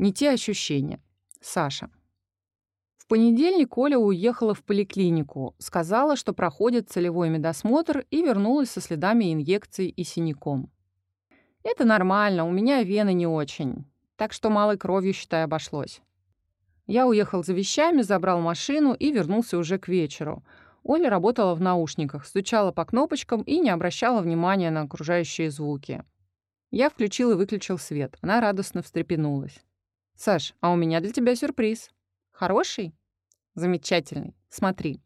Не те ощущения. Саша. В понедельник Оля уехала в поликлинику, сказала, что проходит целевой медосмотр и вернулась со следами инъекций и синяком. Это нормально, у меня вены не очень, так что малой кровью, считай, обошлось. Я уехал за вещами, забрал машину и вернулся уже к вечеру. Оля работала в наушниках, стучала по кнопочкам и не обращала внимания на окружающие звуки. Я включил и выключил свет. Она радостно встрепенулась. «Саш, а у меня для тебя сюрприз. Хороший?» «Замечательный. Смотри».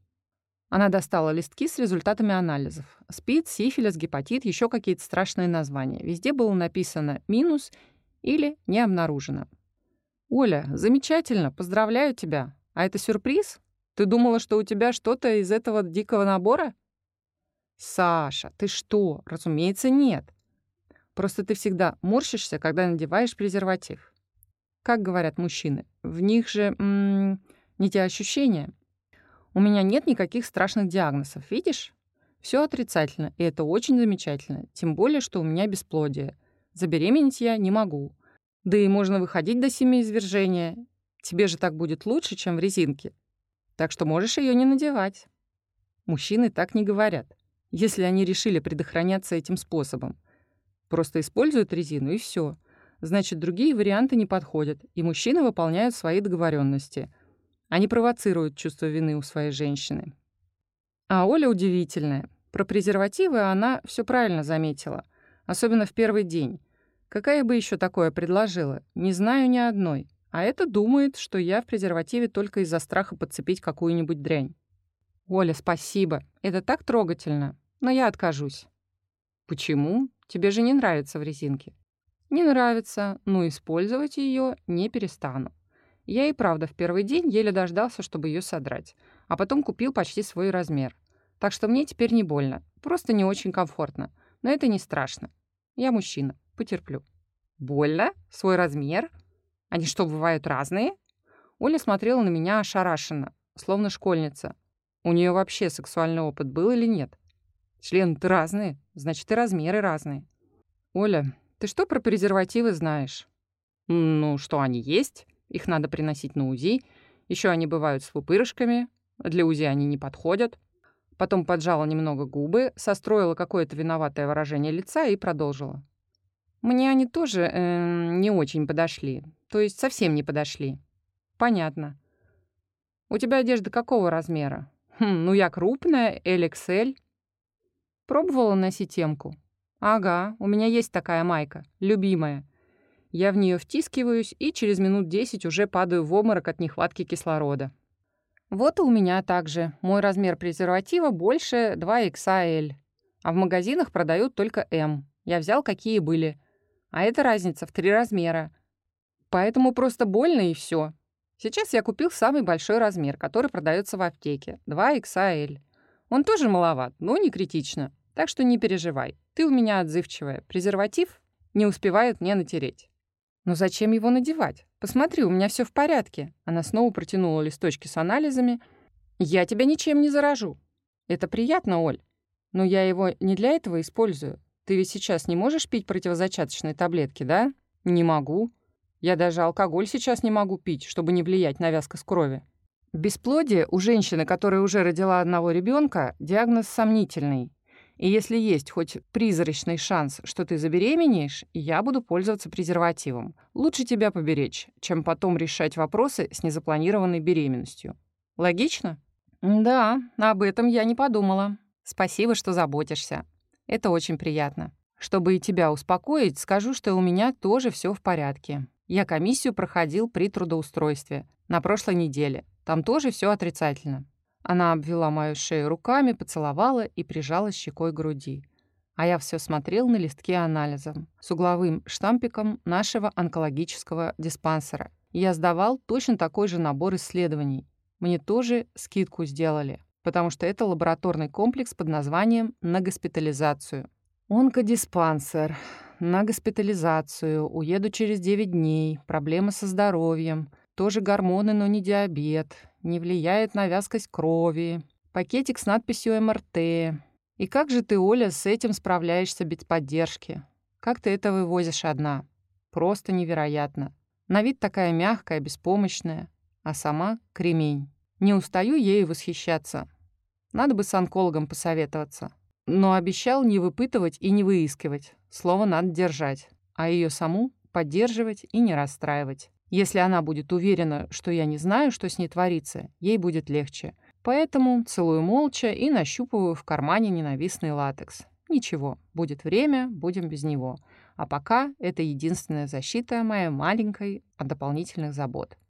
Она достала листки с результатами анализов. СПИД, сифилис, гепатит, еще какие-то страшные названия. Везде было написано «минус» или «не обнаружено». «Оля, замечательно, поздравляю тебя. А это сюрприз? Ты думала, что у тебя что-то из этого дикого набора?» «Саша, ты что? Разумеется, нет. Просто ты всегда морщишься, когда надеваешь презерватив. Как говорят мужчины, в них же м -м, не те ощущения. У меня нет никаких страшных диагнозов, видишь? Все отрицательно, и это очень замечательно, тем более, что у меня бесплодие. Забеременеть я не могу. Да и можно выходить до семяизвержения. Тебе же так будет лучше, чем в резинке. Так что можешь ее не надевать. Мужчины так не говорят, если они решили предохраняться этим способом. Просто используют резину и все. Значит, другие варианты не подходят, и мужчины выполняют свои договоренности. Они провоцируют чувство вины у своей женщины. А Оля удивительная. Про презервативы она все правильно заметила. Особенно в первый день. Какая бы еще такое предложила? Не знаю ни одной. А это думает, что я в презервативе только из-за страха подцепить какую-нибудь дрянь. Оля, спасибо. Это так трогательно. Но я откажусь. Почему? Тебе же не нравится в резинке. Не нравится, но использовать ее не перестану. Я и правда в первый день еле дождался, чтобы ее содрать, а потом купил почти свой размер. Так что мне теперь не больно, просто не очень комфортно. Но это не страшно. Я мужчина, потерплю. Больно? Свой размер? Они что, бывают разные? Оля смотрела на меня ошарашенно, словно школьница. У нее вообще сексуальный опыт был или нет? Члены-то разные, значит, и размеры разные. Оля, ты что про презервативы знаешь? Ну, что они есть, их надо приносить на УЗИ. Еще они бывают с пупырышками, для УЗИ они не подходят. Потом поджала немного губы, состроила какое-то виноватое выражение лица и продолжила. Мне они тоже э, не очень подошли. То есть совсем не подошли. Понятно. У тебя одежда какого размера? Хм, ну я крупная, LXL. Пробовала носить темку? Ага, у меня есть такая майка, любимая. Я в нее втискиваюсь и через минут десять уже падаю в обморок от нехватки кислорода. Вот и у меня также. Мой размер презерватива больше 2XL. А в магазинах продают только М. Я взял, какие были. А это разница в три размера. Поэтому просто больно и все. Сейчас я купил самый большой размер, который продается в аптеке. 2XL. Он тоже маловат, но не критично. Так что не переживай. Ты у меня отзывчивая. Презерватив не успевает мне натереть. Но зачем его надевать? Посмотри, у меня все в порядке. Она снова протянула листочки с анализами. Я тебя ничем не заражу. Это приятно, Оль. Но я его не для этого использую. Ты ведь сейчас не можешь пить противозачаточные таблетки, да? Не могу. Я даже алкоголь сейчас не могу пить, чтобы не влиять на вязкость крови. Бесплодие у женщины, которая уже родила одного ребенка, диагноз сомнительный. И если есть хоть призрачный шанс, что ты забеременеешь, я буду пользоваться презервативом. Лучше тебя поберечь, чем потом решать вопросы с незапланированной беременностью. Логично? Да, об этом я не подумала. Спасибо, что заботишься. Это очень приятно. Чтобы и тебя успокоить, скажу, что у меня тоже все в порядке. Я комиссию проходил при трудоустройстве на прошлой неделе. Там тоже все отрицательно. Она обвела мою шею руками, поцеловала и прижала щекой груди. А я все смотрел на листки анализа с угловым штампиком нашего онкологического диспансера. Я сдавал точно такой же набор исследований. Мне тоже скидку сделали, потому что это лабораторный комплекс под названием «На госпитализацию». Онкодиспансер. На госпитализацию. Уеду через 9 дней. Проблемы со здоровьем. Тоже гормоны, но не диабет. Не влияет на вязкость крови. Пакетик с надписью МРТ. И как же ты, Оля, с этим справляешься без поддержки? Как ты это вывозишь одна? Просто невероятно. На вид такая мягкая, беспомощная, а сама — кремень. Не устаю ею восхищаться. Надо бы с онкологом посоветоваться. Но обещал не выпытывать и не выискивать. Слово надо держать. А ее саму поддерживать и не расстраивать. Если она будет уверена, что я не знаю, что с ней творится, ей будет легче. Поэтому целую молча и нащупываю в кармане ненавистный латекс. Ничего, будет время, будем без него. А пока это единственная защита моей маленькой от дополнительных забот.